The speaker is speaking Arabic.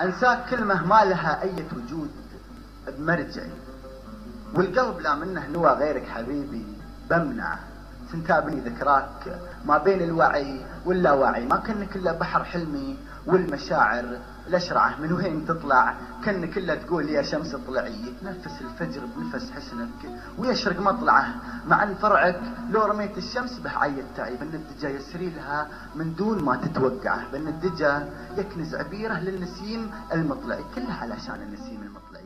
أنساك كلمة ما لها أي وجود بمرجعي. والقلب لا منه نوى غيرك حبيبي بمنعه. تنتابني ذكراك. ما بين الوعي واللاوعي ما كنك إلا بحر حلمي والمشاعر الاشرعه من وين تطلع؟ كنك إلا تقول يا شمس اطلعي. يتنفس الفجر بنفس حسنك ويشرق مطلعه. مع أن فرعك لو رميت الشمس به عيد تعي بأن الدجا يسري لها من دون ما تتوقعه بأن الدجا يكنز عبيره للنسيم المطلعي. كلها علشان النسيم المطلعي